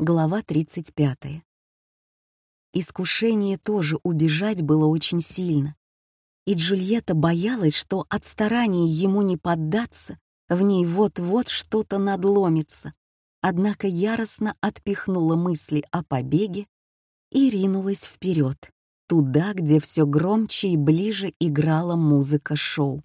Глава 35. Искушение тоже убежать было очень сильно. И Джульетта боялась, что от старания ему не поддаться, в ней вот-вот что-то надломится. Однако яростно отпихнула мысли о побеге и ринулась вперед, туда, где все громче и ближе играла музыка шоу.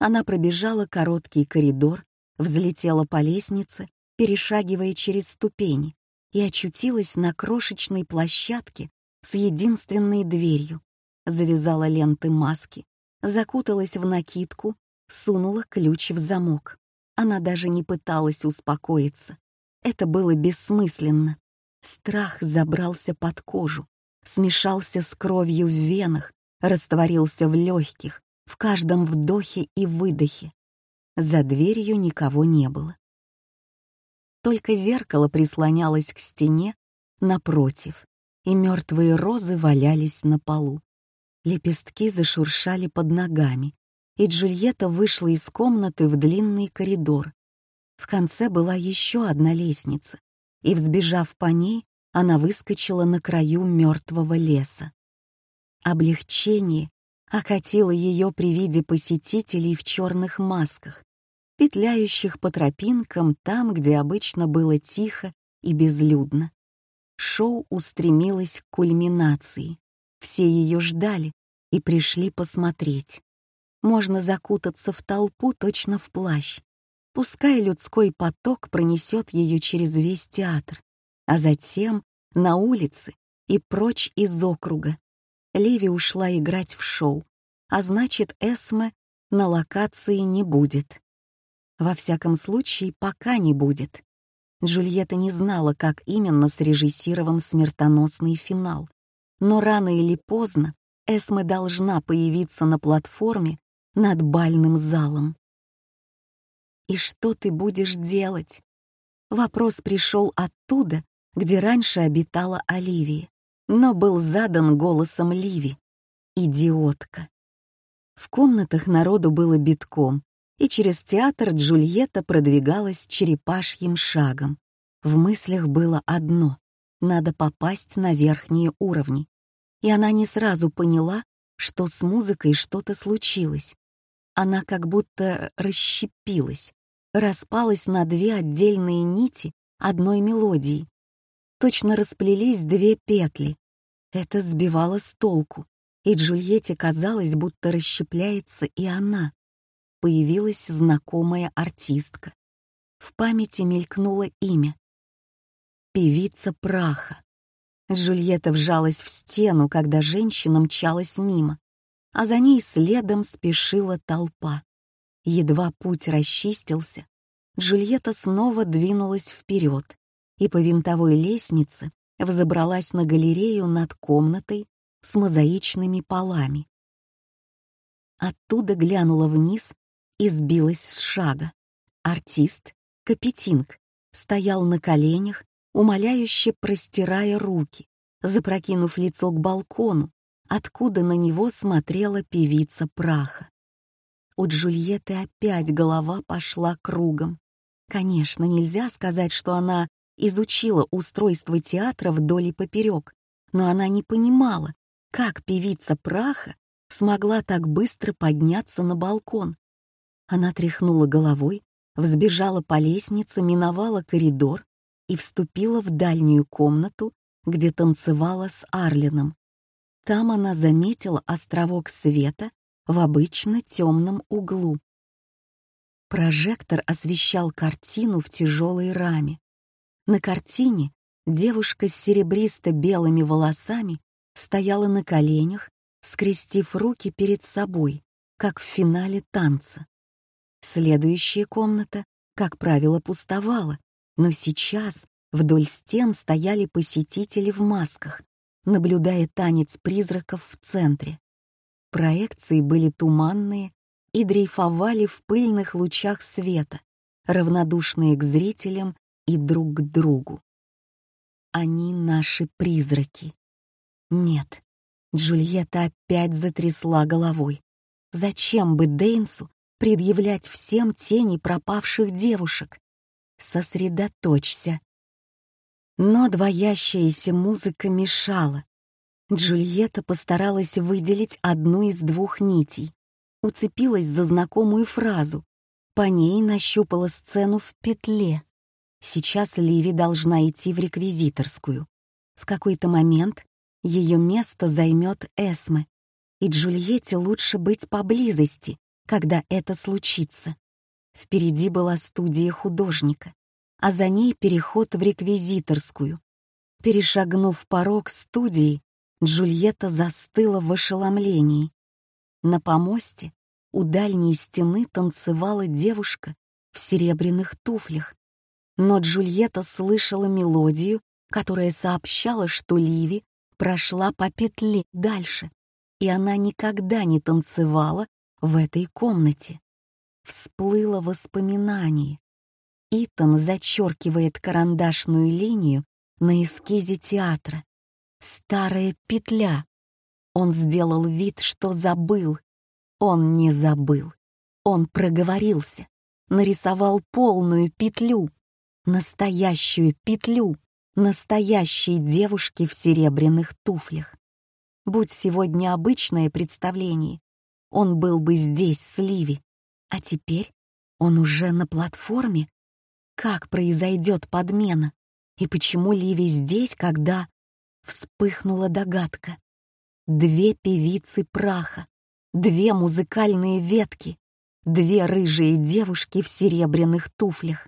Она пробежала короткий коридор, взлетела по лестнице, перешагивая через ступени, и очутилась на крошечной площадке с единственной дверью. Завязала ленты маски, закуталась в накидку, сунула ключ в замок. Она даже не пыталась успокоиться. Это было бессмысленно. Страх забрался под кожу, смешался с кровью в венах, растворился в легких, в каждом вдохе и выдохе. За дверью никого не было. Только зеркало прислонялось к стене напротив, и мертвые розы валялись на полу. Лепестки зашуршали под ногами, и Джульетта вышла из комнаты в длинный коридор. В конце была еще одна лестница, и, взбежав по ней, она выскочила на краю мертвого леса. Облегчение окатило ее при виде посетителей в черных масках, петляющих по тропинкам там, где обычно было тихо и безлюдно. Шоу устремилось к кульминации. Все ее ждали и пришли посмотреть. Можно закутаться в толпу точно в плащ. Пускай людской поток пронесет ее через весь театр, а затем на улице и прочь из округа. Леви ушла играть в шоу, а значит, Эсме на локации не будет. Во всяком случае, пока не будет. Джульетта не знала, как именно срежиссирован смертоносный финал. Но рано или поздно Эсме должна появиться на платформе над бальным залом. «И что ты будешь делать?» Вопрос пришел оттуда, где раньше обитала Оливия, но был задан голосом Ливи. «Идиотка». В комнатах народу было битком, и через театр Джульетта продвигалась черепашьим шагом. В мыслях было одно — надо попасть на верхние уровни. И она не сразу поняла, что с музыкой что-то случилось. Она как будто расщепилась, распалась на две отдельные нити одной мелодии. Точно расплелись две петли. Это сбивало с толку, и Джульетте казалось, будто расщепляется и она появилась знакомая артистка. В памяти мелькнуло имя. Певица праха. Джульетта вжалась в стену, когда женщина мчалась мимо, а за ней следом спешила толпа. Едва путь расчистился, Джульетта снова двинулась вперед и по винтовой лестнице взобралась на галерею над комнатой с мозаичными полами. Оттуда глянула вниз и сбилась с шага. Артист, Капетинг, стоял на коленях, умоляюще простирая руки, запрокинув лицо к балкону, откуда на него смотрела певица праха. У Джульетты опять голова пошла кругом. Конечно, нельзя сказать, что она изучила устройство театра вдоль и поперек, но она не понимала, как певица праха смогла так быстро подняться на балкон. Она тряхнула головой, взбежала по лестнице, миновала коридор и вступила в дальнюю комнату, где танцевала с Арлином. Там она заметила островок света в обычно темном углу. Прожектор освещал картину в тяжелой раме. На картине девушка с серебристо-белыми волосами стояла на коленях, скрестив руки перед собой, как в финале танца. Следующая комната, как правило, пустовала, но сейчас вдоль стен стояли посетители в масках, наблюдая танец призраков в центре. Проекции были туманные и дрейфовали в пыльных лучах света, равнодушные к зрителям и друг к другу. Они наши призраки. Нет, Джульетта опять затрясла головой. Зачем бы Дейнсу предъявлять всем тени пропавших девушек. Сосредоточься. Но двоящаяся музыка мешала. Джульетта постаралась выделить одну из двух нитей, уцепилась за знакомую фразу, по ней нащупала сцену в петле. Сейчас Ливи должна идти в реквизиторскую. В какой-то момент ее место займет Эсме, и Джульетте лучше быть поблизости, когда это случится. Впереди была студия художника а за ней переход в реквизиторскую. Перешагнув порог студии, Джульетта застыла в ошеломлении. На помосте у дальней стены танцевала девушка в серебряных туфлях. Но Джульетта слышала мелодию, которая сообщала, что Ливи прошла по петле дальше, и она никогда не танцевала в этой комнате. Всплыло воспоминание. Итан зачеркивает карандашную линию на эскизе театра. Старая петля. Он сделал вид, что забыл. Он не забыл. Он проговорился. Нарисовал полную петлю. Настоящую петлю. Настоящей девушки в серебряных туфлях. Будь сегодня обычное представление, он был бы здесь с Ливи. А теперь он уже на платформе как произойдет подмена? И почему Ливи здесь, когда... Вспыхнула догадка. Две певицы праха, две музыкальные ветки, две рыжие девушки в серебряных туфлях.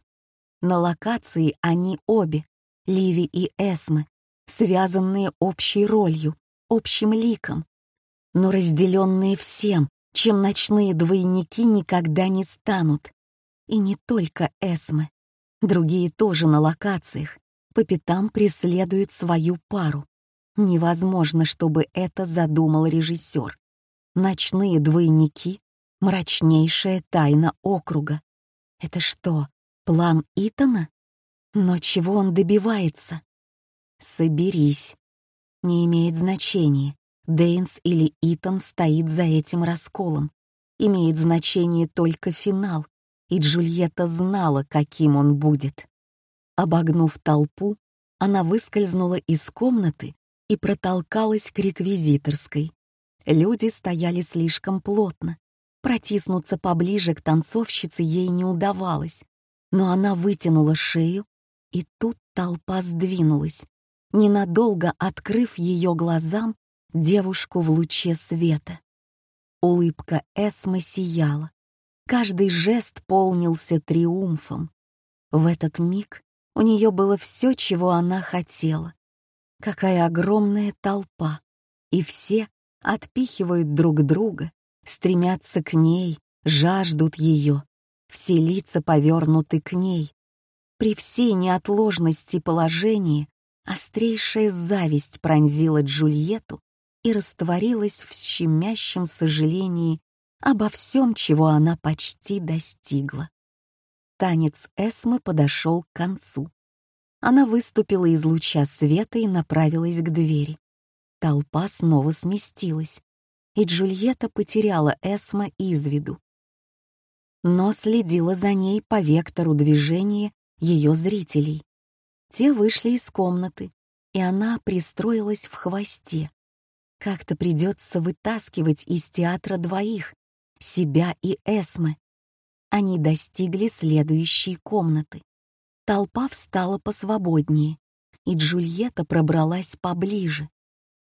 На локации они обе, Ливи и Эсме, связанные общей ролью, общим ликом, но разделенные всем, чем ночные двойники никогда не станут. И не только Эсме. Другие тоже на локациях, по пятам преследуют свою пару. Невозможно, чтобы это задумал режиссер. Ночные двойники — мрачнейшая тайна округа. Это что, план Итана? Но чего он добивается? Соберись. Не имеет значения, Дейнс или Итан стоит за этим расколом. Имеет значение только финал, и Джульетта знала, каким он будет. Обогнув толпу, она выскользнула из комнаты и протолкалась к реквизиторской. Люди стояли слишком плотно. Протиснуться поближе к танцовщице ей не удавалось, но она вытянула шею, и тут толпа сдвинулась, ненадолго открыв ее глазам девушку в луче света. Улыбка Эсмы сияла, Каждый жест полнился триумфом. В этот миг у нее было все, чего она хотела. Какая огромная толпа, и все отпихивают друг друга, стремятся к ней, жаждут ее. Все лица повернуты к ней. При всей неотложности положения острейшая зависть пронзила Джульетту и растворилась в щемящем сожалении обо всем, чего она почти достигла. Танец Эсмы подошел к концу. Она выступила из луча света и направилась к двери. Толпа снова сместилась, и Джульетта потеряла Эсма из виду. Но следила за ней по вектору движения ее зрителей. Те вышли из комнаты, и она пристроилась в хвосте. Как-то придется вытаскивать из театра двоих, себя и Эсмы. Они достигли следующей комнаты. Толпа встала посвободнее, и Джульетта пробралась поближе.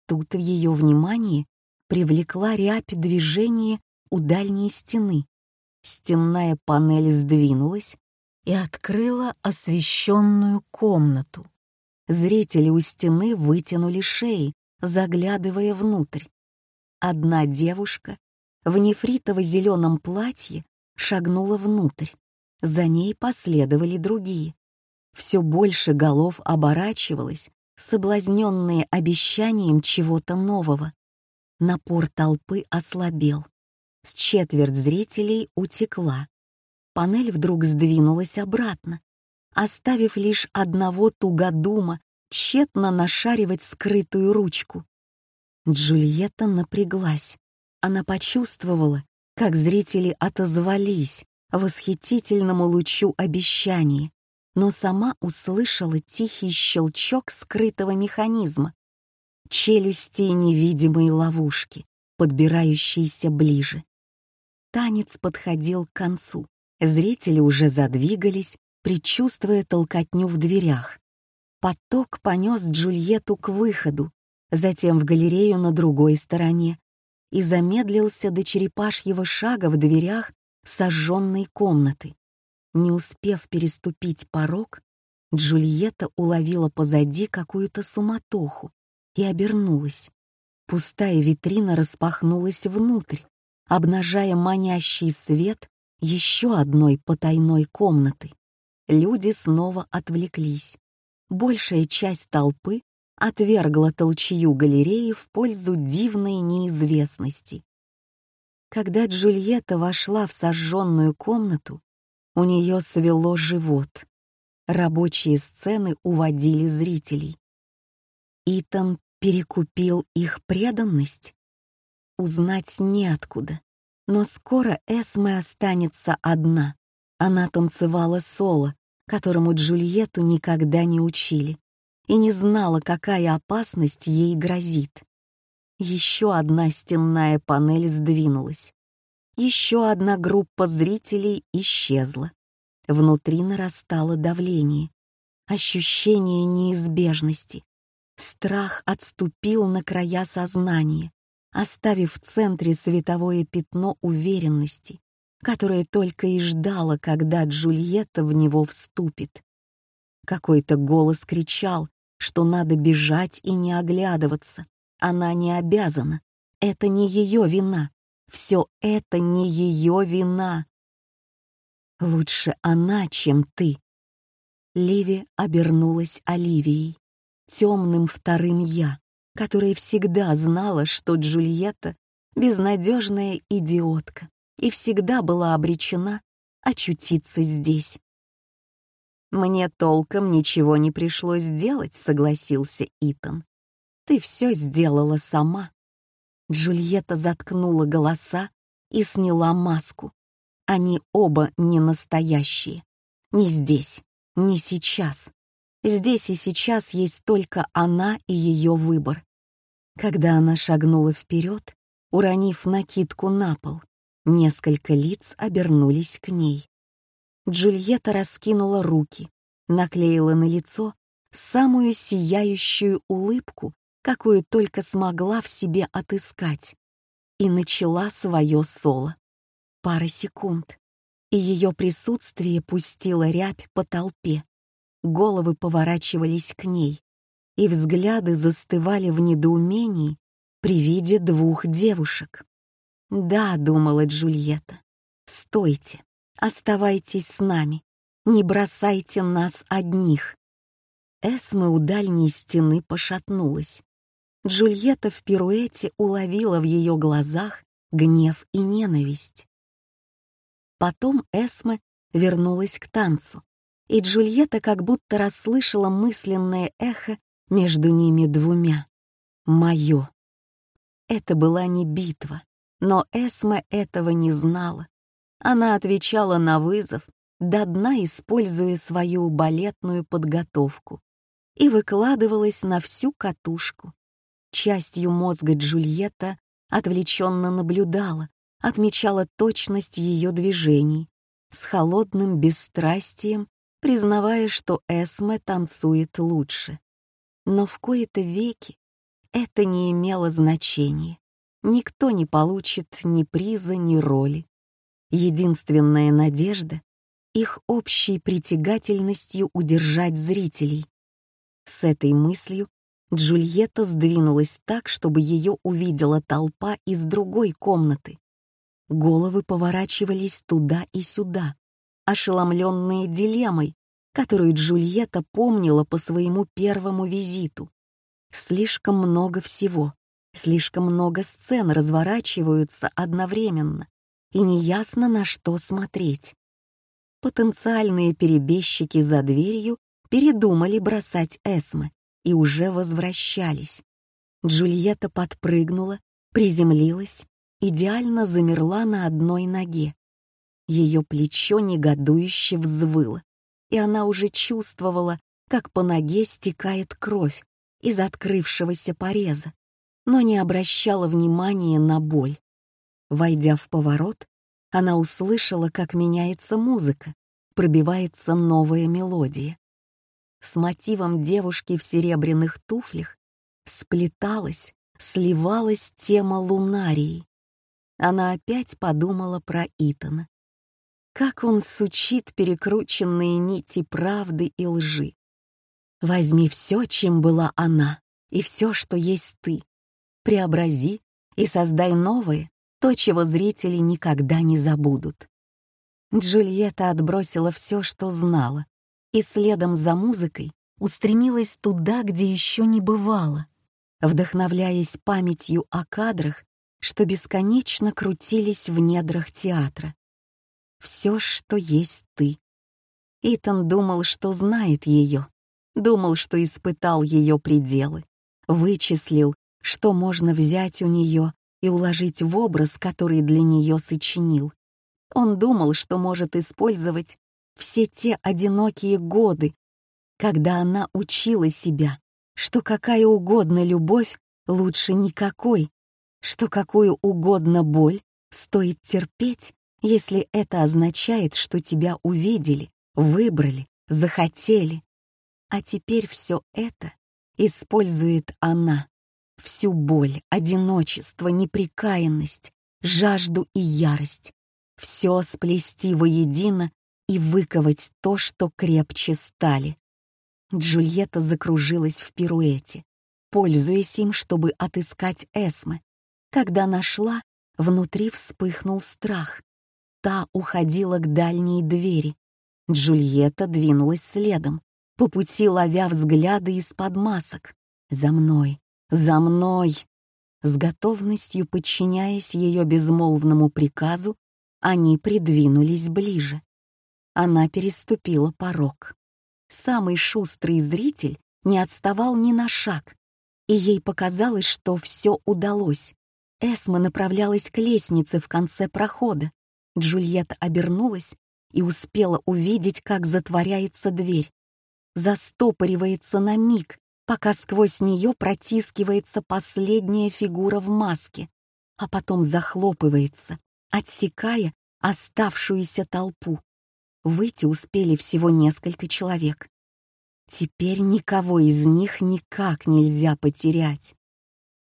Тут в ее внимание привлекла рябь движения у дальней стены. Стенная панель сдвинулась и открыла освещенную комнату. Зрители у стены вытянули шеи, заглядывая внутрь. Одна девушка в нефритово-зеленом платье шагнула внутрь. За ней последовали другие. Все больше голов оборачивалось, соблазненные обещанием чего-то нового. Напор толпы ослабел. С четверть зрителей утекла. Панель вдруг сдвинулась обратно, оставив лишь одного тугодума тщетно нашаривать скрытую ручку. Джульетта напряглась. Она почувствовала, как зрители отозвались восхитительному лучу обещаний. но сама услышала тихий щелчок скрытого механизма. Челюсти невидимой ловушки, подбирающиеся ближе. Танец подходил к концу. Зрители уже задвигались, предчувствуя толкотню в дверях. Поток понес Джульетту к выходу, затем в галерею на другой стороне и замедлился до черепашьего шага в дверях сожженной комнаты. Не успев переступить порог, Джульетта уловила позади какую-то суматоху и обернулась. Пустая витрина распахнулась внутрь, обнажая манящий свет еще одной потайной комнаты. Люди снова отвлеклись большая часть толпы отвергла толчью галереи в пользу дивной неизвестности. Когда Джульетта вошла в сожженную комнату, у нее свело живот. Рабочие сцены уводили зрителей. Итан перекупил их преданность? Узнать неоткуда. Но скоро Эсме останется одна. Она танцевала соло, которому Джульетту никогда не учили, и не знала, какая опасность ей грозит. Еще одна стенная панель сдвинулась. Еще одна группа зрителей исчезла. Внутри нарастало давление, ощущение неизбежности. Страх отступил на края сознания, оставив в центре световое пятно уверенности, которое только и ждало, когда Джульетта в него вступит. Какой-то голос кричал, что надо бежать и не оглядываться. Она не обязана. Это не ее вина. Все это не ее вина. Лучше она, чем ты. Ливи обернулась Оливией, темным вторым «я», которая всегда знала, что Джульетта — безнадежная идиотка и всегда была обречена очутиться здесь. «Мне толком ничего не пришлось делать», — согласился Итан. «Ты все сделала сама». Джульетта заткнула голоса и сняла маску. Они оба не настоящие. Не здесь, не сейчас. Здесь и сейчас есть только она и ее выбор. Когда она шагнула вперед, уронив накидку на пол, Несколько лиц обернулись к ней. Джульетта раскинула руки, наклеила на лицо самую сияющую улыбку, какую только смогла в себе отыскать, и начала свое соло. Пара секунд, и ее присутствие пустило рябь по толпе. Головы поворачивались к ней, и взгляды застывали в недоумении при виде двух девушек. «Да», — думала Джульетта, — «стойте, оставайтесь с нами, не бросайте нас одних». Эсме у дальней стены пошатнулась. Джульетта в пируэте уловила в ее глазах гнев и ненависть. Потом Эсме вернулась к танцу, и Джульетта как будто расслышала мысленное эхо между ними двумя. «Мое». Это была не битва, но Эсма этого не знала. Она отвечала на вызов, до дна используя свою балетную подготовку, и выкладывалась на всю катушку. Частью мозга Джульетта отвлеченно наблюдала, отмечала точность ее движений, с холодным бесстрастием, признавая, что Эсме танцует лучше. Но в кои-то веки это не имело значения никто не получит ни приза, ни роли. Единственная надежда — их общей притягательностью удержать зрителей. С этой мыслью Джульетта сдвинулась так, чтобы ее увидела толпа из другой комнаты. Головы поворачивались туда и сюда, ошеломленные дилеммой, которую Джульетта помнила по своему первому визиту. Слишком много всего. Слишком много сцен разворачиваются одновременно, и неясно, на что смотреть. Потенциальные перебежчики за дверью передумали бросать Эсмы и уже возвращались. Джульетта подпрыгнула, приземлилась, идеально замерла на одной ноге. Ее плечо негодующе взвыло, и она уже чувствовала, как по ноге стекает кровь из открывшегося пореза, но не обращала внимания на боль. Войдя в поворот, она услышала, как меняется музыка, пробивается новая мелодия. С мотивом девушки в серебряных туфлях сплеталась, сливалась тема лунарии. Она опять подумала про Итана. Как он сучит перекрученные нити правды и лжи. Возьми все, чем была она, и все, что есть ты. Преобрази и создай новое, то, чего зрители никогда не забудут. Джульетта отбросила все, что знала, и следом за музыкой устремилась туда, где еще не бывало, вдохновляясь памятью о кадрах, что бесконечно крутились в недрах театра. Все, что есть ты. Итан думал, что знает ее, думал, что испытал ее пределы, вычислил, что можно взять у нее и уложить в образ, который для нее сочинил. Он думал, что может использовать все те одинокие годы, когда она учила себя, что какая угодно любовь лучше никакой, что какую угодно боль стоит терпеть, если это означает, что тебя увидели, выбрали, захотели. А теперь все это использует она. Всю боль, одиночество, неприкаянность, жажду и ярость. Все сплести воедино и выковать то, что крепче стали. Джульетта закружилась в пируэте, пользуясь им, чтобы отыскать Эсмы, когда нашла, внутри вспыхнул страх. Та уходила к дальней двери. Джульетта двинулась следом, по пути ловя взгляды из-под масок. «За мной! За мной!» С готовностью подчиняясь ее безмолвному приказу, они придвинулись ближе. Она переступила порог. Самый шустрый зритель не отставал ни на шаг, и ей показалось, что все удалось. Эсма направлялась к лестнице в конце прохода. Джульетта обернулась и успела увидеть, как затворяется дверь. Застопоривается на миг, пока сквозь нее протискивается последняя фигура в маске, а потом захлопывается, отсекая оставшуюся толпу. Выйти успели всего несколько человек. Теперь никого из них никак нельзя потерять.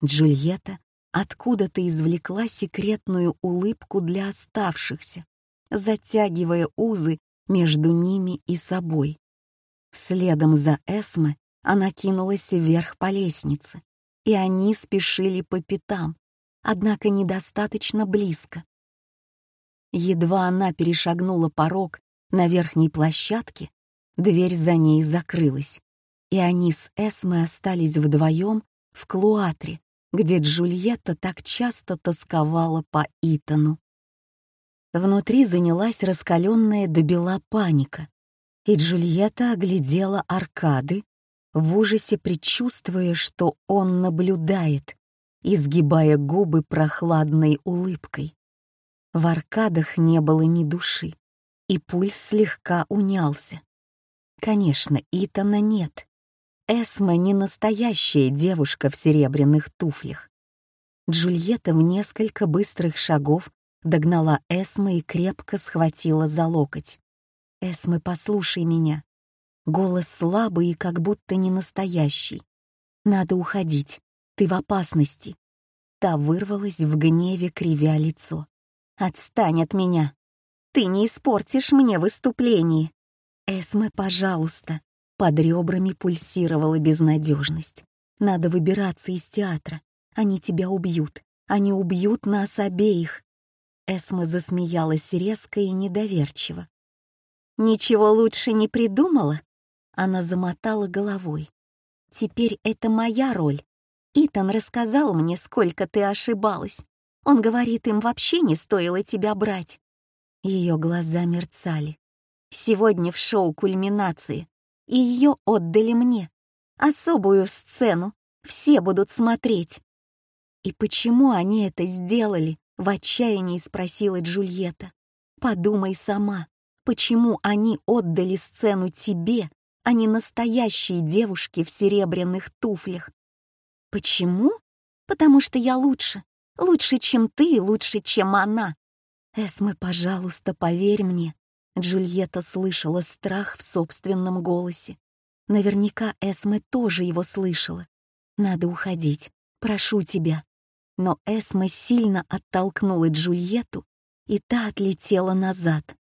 Джульетта откуда-то извлекла секретную улыбку для оставшихся, затягивая узы между ними и собой. Следом за Эсме она кинулась вверх по лестнице, и они спешили по пятам, однако недостаточно близко. Едва она перешагнула порог на верхней площадке, дверь за ней закрылась, и они с Эсмой остались вдвоем в клуатре, где Джульетта так часто тосковала по Итану. Внутри занялась раскаленная до бела паника, и Джульетта оглядела аркады, в ужасе предчувствуя, что он наблюдает, изгибая губы прохладной улыбкой. В аркадах не было ни души, и пульс слегка унялся. Конечно, Итана нет, Эсма не настоящая девушка в серебряных туфлях. Джульетта в несколько быстрых шагов догнала Эсма и крепко схватила за локоть. «Эсмы, послушай меня». Голос слабый и как будто не настоящий. «Надо уходить. Ты в опасности». Та вырвалась в гневе, кривя лицо. «Отстань от меня. Ты не испортишь мне выступление. Эсме, пожалуйста. Под ребрами пульсировала безнадежность. Надо выбираться из театра. Они тебя убьют. Они убьют нас обеих. Эсма засмеялась резко и недоверчиво. «Ничего лучше не придумала?» Она замотала головой. «Теперь это моя роль. Итан рассказал мне, сколько ты ошибалась. Он говорит, им вообще не стоило тебя брать». Ее глаза мерцали. «Сегодня в шоу кульминации и ее отдали мне. Особую сцену. Все будут смотреть. «И почему они это сделали?» — в отчаянии спросила Джульетта. «Подумай сама. Почему они отдали сцену тебе, а не настоящей девушке в серебряных туфлях? Почему? Потому что я лучше. Лучше, чем ты, лучше, чем она. Эсме, пожалуйста, поверь мне. Джульетта слышала страх в собственном голосе. Наверняка Эсме тоже его слышала. Надо уходить. Прошу тебя. Но Эсме сильно оттолкнула Джульетту, и та отлетела назад.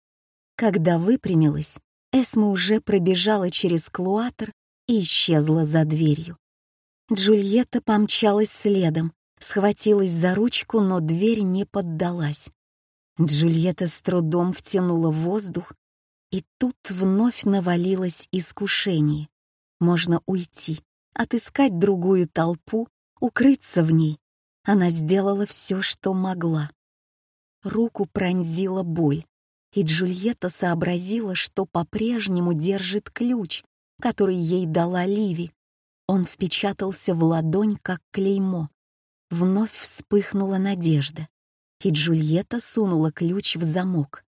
Когда выпрямилась, Эсма уже пробежала через клуатор и исчезла за дверью. Джульетта помчалась следом, схватилась за ручку, но дверь не поддалась. Джульетта с трудом втянула воздух, и тут вновь навалилось искушение. Можно уйти, отыскать другую толпу, укрыться в ней. Она сделала все, что могла. Руку пронзила боль и Джульетта сообразила, что по-прежнему держит ключ, который ей дала Ливи. Он впечатался в ладонь, как клеймо. Вновь вспыхнула надежда, и Джульетта сунула ключ в замок.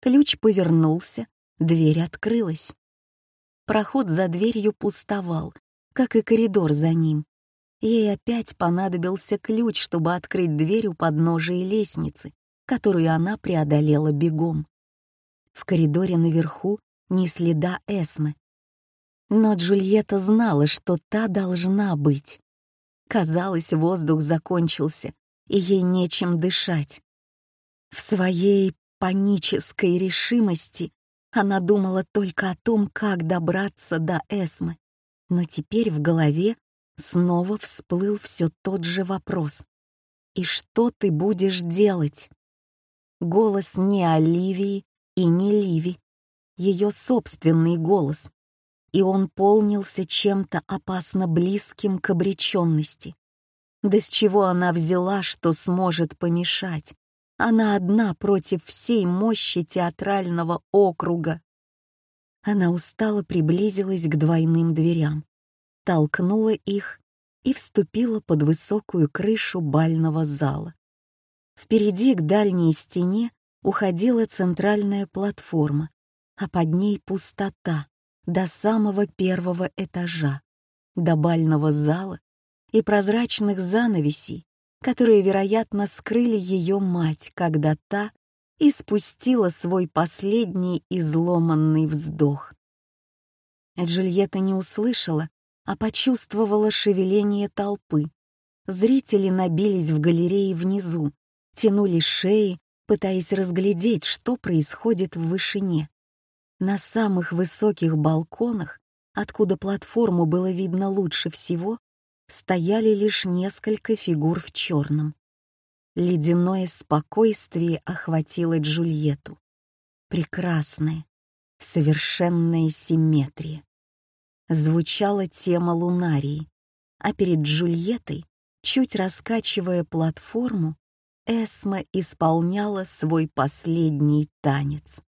Ключ повернулся, дверь открылась. Проход за дверью пустовал, как и коридор за ним. Ей опять понадобился ключ, чтобы открыть дверь у подножия лестницы, которую она преодолела бегом. В коридоре наверху ни следа Эсмы. Но Джульетта знала, что та должна быть. Казалось, воздух закончился, и ей нечем дышать. В своей панической решимости она думала только о том, как добраться до Эсмы. Но теперь в голове снова всплыл все тот же вопрос. «И что ты будешь делать?» Голос не Оливии, и не Ливи, ее собственный голос, и он полнился чем-то опасно близким к обреченности. Да с чего она взяла, что сможет помешать? Она одна против всей мощи театрального округа. Она устало приблизилась к двойным дверям, толкнула их и вступила под высокую крышу бального зала. Впереди к дальней стене уходила центральная платформа, а под ней пустота до самого первого этажа, до бального зала и прозрачных занавесей, которые, вероятно, скрыли ее мать, когда та испустила свой последний изломанный вздох. Джульетта не услышала, а почувствовала шевеление толпы. Зрители набились в галерее внизу, тянули шеи, пытаясь разглядеть, что происходит в вышине. На самых высоких балконах, откуда платформу было видно лучше всего, стояли лишь несколько фигур в черном. Ледяное спокойствие охватило Джульетту. Прекрасная, совершенная симметрия. Звучала тема лунарии, а перед Джульеттой, чуть раскачивая платформу, Эсма исполняла свой последний танец.